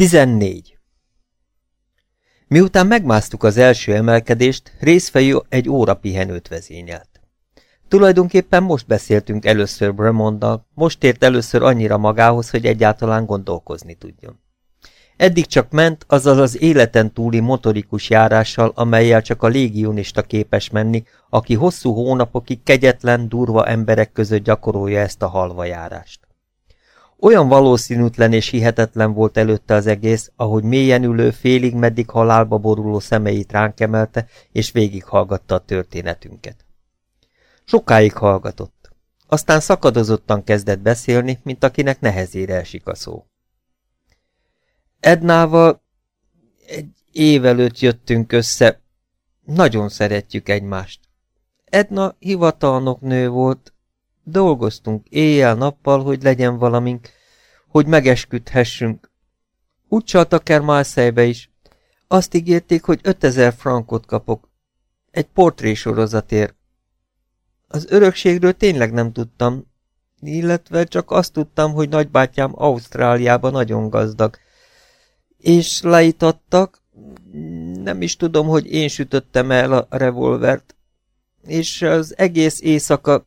14. Miután megmásztuk az első emelkedést, részfejű egy óra pihenőt vezényelt. Tulajdonképpen most beszéltünk először Bremonddal, most ért először annyira magához, hogy egyáltalán gondolkozni tudjon. Eddig csak ment, azaz az életen túli motorikus járással, amelyel csak a légionista képes menni, aki hosszú hónapokig kegyetlen, durva emberek között gyakorolja ezt a halva járást. Olyan valószínűtlen és hihetetlen volt előtte az egész, ahogy mélyen ülő, félig meddig halálba boruló szemeit ránk emelte, és végighallgatta a történetünket. Sokáig hallgatott. Aztán szakadozottan kezdett beszélni, mint akinek nehezére esik a szó. Ednával egy év előtt jöttünk össze. Nagyon szeretjük egymást. Edna hivatalnok nő volt, Dolgoztunk éjjel-nappal, hogy legyen valamink, hogy megesküdhessünk. Úgy csaltak el Marseille-be is. Azt ígérték, hogy 5000 frankot kapok. Egy portrésorozatért. Az örökségről tényleg nem tudtam, illetve csak azt tudtam, hogy nagybátyám Ausztráliában nagyon gazdag. És leítattak, nem is tudom, hogy én sütöttem el a revolvert, és az egész éjszaka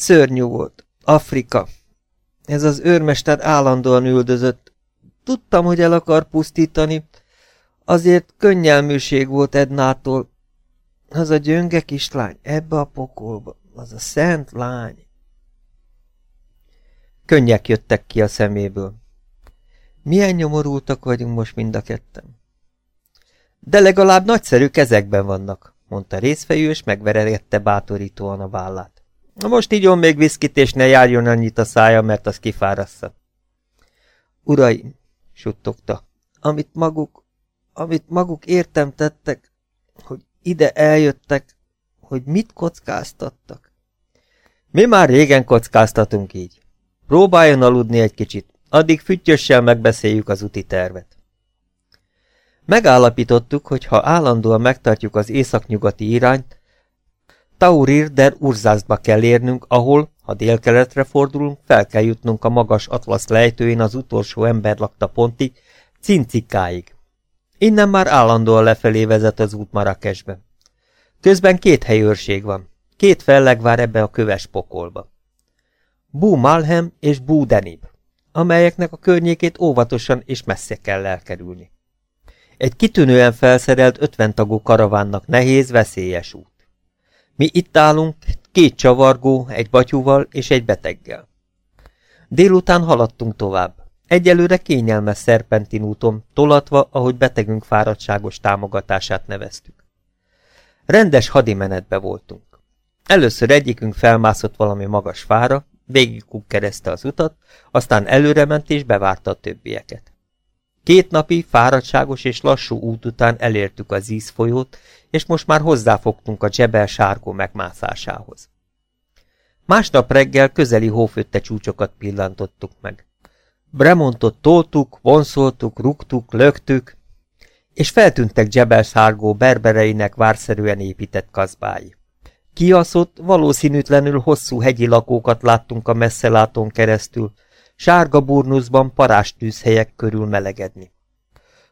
Szörnyű volt. Afrika. Ez az őrmester állandóan üldözött. Tudtam, hogy el akar pusztítani. Azért könnyelműség volt Ednától. Az a gyönge kislány ebbe a pokolba. Az a szent lány. Könnyek jöttek ki a szeméből. Milyen nyomorultak vagyunk most mind a ketten. De legalább nagyszerű kezekben vannak, mondta részfejű, és megveregette bátorítóan a vállát. Most igyon még viszkit, és ne járjon annyit a szája, mert az kifárassza. Uraim, suttogta, amit maguk, amit maguk értem tettek, hogy ide eljöttek, hogy mit kockáztattak. Mi már régen kockáztatunk így. Próbáljon aludni egy kicsit, addig füttyössel megbeszéljük az úti tervet. Megállapítottuk, hogy ha állandóan megtartjuk az északnyugati irányt, Taurir der Urzászba kell érnünk, ahol, ha délkeletre fordulunk, fel kell jutnunk a magas atlasz lejtőjén az utolsó ember lakta pontig, Cincikáig. Innen már állandóan lefelé vezet az út Marrakesbe. Közben két helyőrség van, két felleg vár ebbe a köves pokolba. Bú Malhem és Bú Denib, amelyeknek a környékét óvatosan és messze kell elkerülni. Egy kitűnően felszerelt ötven tagú karavánnak nehéz, veszélyes út. Mi itt állunk, két csavargó, egy batyúval és egy beteggel. Délután haladtunk tovább. Egyelőre kényelmes szerpentin úton, tolatva, ahogy betegünk fáradtságos támogatását neveztük. Rendes hadimenetbe voltunk. Először egyikünk felmászott valami magas fára, végig kereszte az utat, aztán előrement és bevárta a többieket. Két napi, fáradtságos és lassú út után elértük az ízfolyót, és most már hozzáfogtunk a Jebel sárgó megmászásához. Másnap reggel közeli hófötte csúcsokat pillantottuk meg. Bremontot toltuk, vonszoltuk, rugtuk, lögtük, és feltűntek Jebel sárgó berbereinek várszerűen épített kazbái. Kiaszott, valószínűtlenül hosszú hegyi lakókat láttunk a messzelátón keresztül, sárga burnuszban tűzhelyek körül melegedni.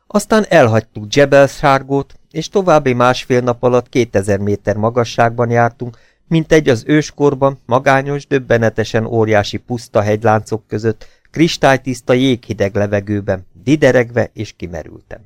Aztán elhagytuk Jebel sárgót, és további másfél nap alatt 2000 méter magasságban jártunk, mint egy az őskorban, magányos, döbbenetesen óriási puszta hegyláncok között, kristálytiszta jéghideg levegőben, dideregve és kimerültem.